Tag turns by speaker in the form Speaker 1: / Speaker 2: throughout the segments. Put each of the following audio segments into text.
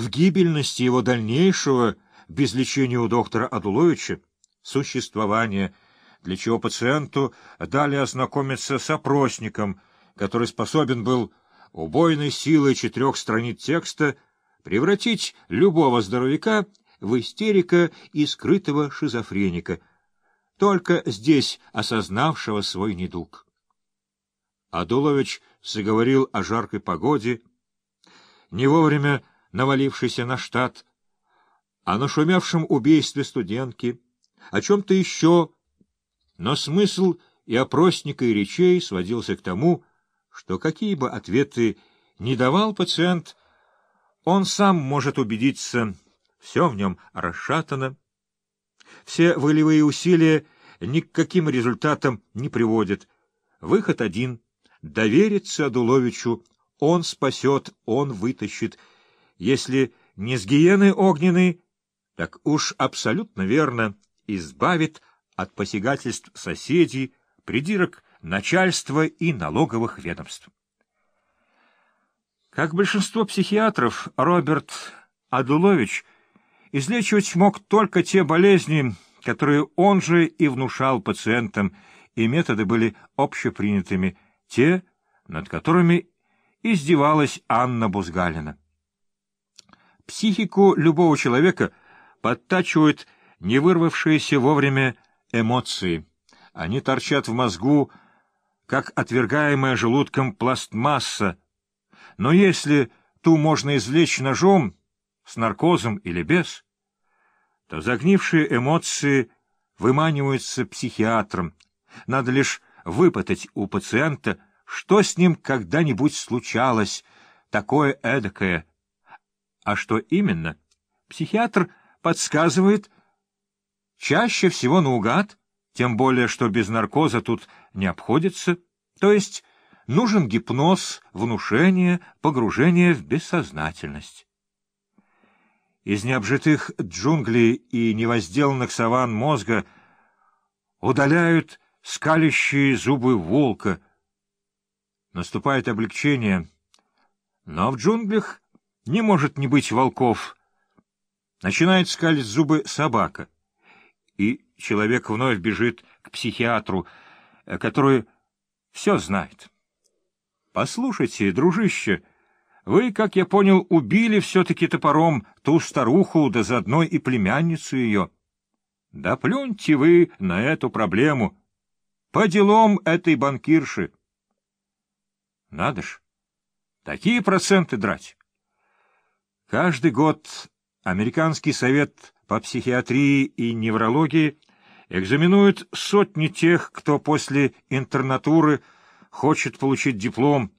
Speaker 1: в гибельности его дальнейшего, без лечения у доктора Адуловича, существования, для чего пациенту дали ознакомиться с опросником, который способен был убойной силой четырех страниц текста превратить любого здоровяка в истерика и скрытого шизофреника, только здесь осознавшего свой недуг. Адулович заговорил о жаркой погоде, не вовремя навалившейся на штат, о нашумевшем убийстве студентки, о чем-то еще, но смысл и опросника, и речей сводился к тому, что какие бы ответы не давал пациент, он сам может убедиться, все в нем расшатано, все волевые усилия ни к каким результатам не приводят. Выход один — довериться Адуловичу, он спасет, он вытащит. Если не с гиены огненной, так уж абсолютно верно избавит от посягательств соседей, придирок начальства и налоговых ведомств. Как большинство психиатров, Роберт Адулович излечивать мог только те болезни, которые он же и внушал пациентам, и методы были общепринятыми, те, над которыми издевалась Анна Бузгалина. Психику любого человека подтачивают не вырвавшиеся вовремя эмоции. Они торчат в мозгу, как отвергаемая желудком пластмасса, но если ту можно извлечь ножом, с наркозом или без, то загнившие эмоции выманиваются психиатром. Надо лишь выпытать у пациента, что с ним когда-нибудь случалось, такое эдакое. А что именно? Психиатр подсказывает чаще всего наугад, тем более, что без наркоза тут не обходится, то есть нужен гипноз, внушение, погружение в бессознательность. Из необжитых джунглей и невозделанных саван мозга удаляют скалящие зубы волка. Наступает облегчение, но в джунглях не может не быть волков. Начинает скалить зубы собака, и человек вновь бежит к психиатру, который все знает. Послушайте, дружище, вы, как я понял, убили все-таки топором ту старуху, да заодно и племянницу ее. Да плюньте вы на эту проблему. По делам этой банкирши. Надо ж, такие проценты драть. Каждый год Американский совет по психиатрии и неврологии экзаменует сотни тех, кто после интернатуры хочет получить диплом,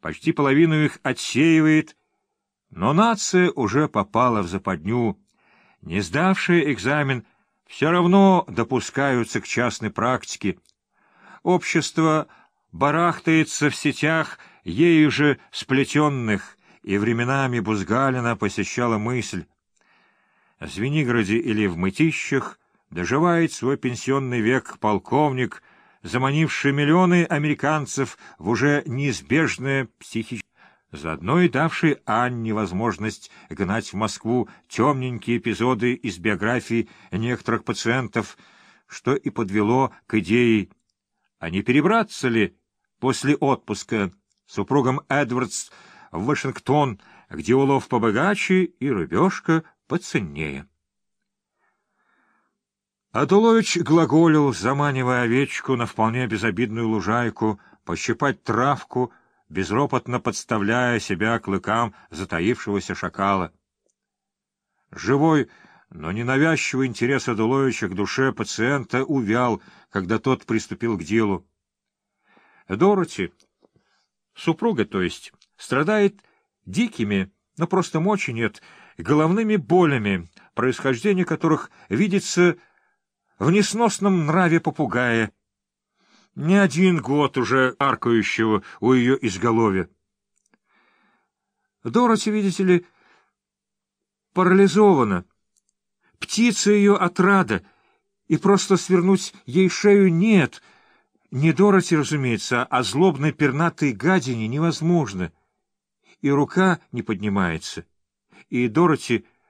Speaker 1: почти половину их отсеивает, но нация уже попала в западню. Не сдавшие экзамен все равно допускаются к частной практике. Общество барахтается в сетях ею же сплетенных, и временами Бузгалина посещала мысль. В Звенигороде или в Мытищах доживает свой пенсионный век полковник — заманивший миллионы американцев в уже неизбежное психическое заодно и давший Анне возможность гнать в Москву темненькие эпизоды из биографий некоторых пациентов, что и подвело к идее, а не перебраться ли после отпуска супругом Эдвардс в Вашингтон, где улов побогаче и рыбешка поценнее. Адулович глаголил, заманивая овечку на вполне безобидную лужайку, пощипать травку, безропотно подставляя себя клыкам затаившегося шакала. Живой, но ненавязчивый интерес Адуловича к душе пациента увял, когда тот приступил к делу. Дороти, супруга, то есть, страдает дикими, но просто мочи нет, головными болями, происхождение которых видится в несносном нраве попугая, не один год уже аркающего у ее изголовья. Дороти, видите ли, парализована. Птица ее отрада, и просто свернуть ей шею нет. Не Дороти, разумеется, а злобной пернатой гадине невозможно. И рука не поднимается, и Дороти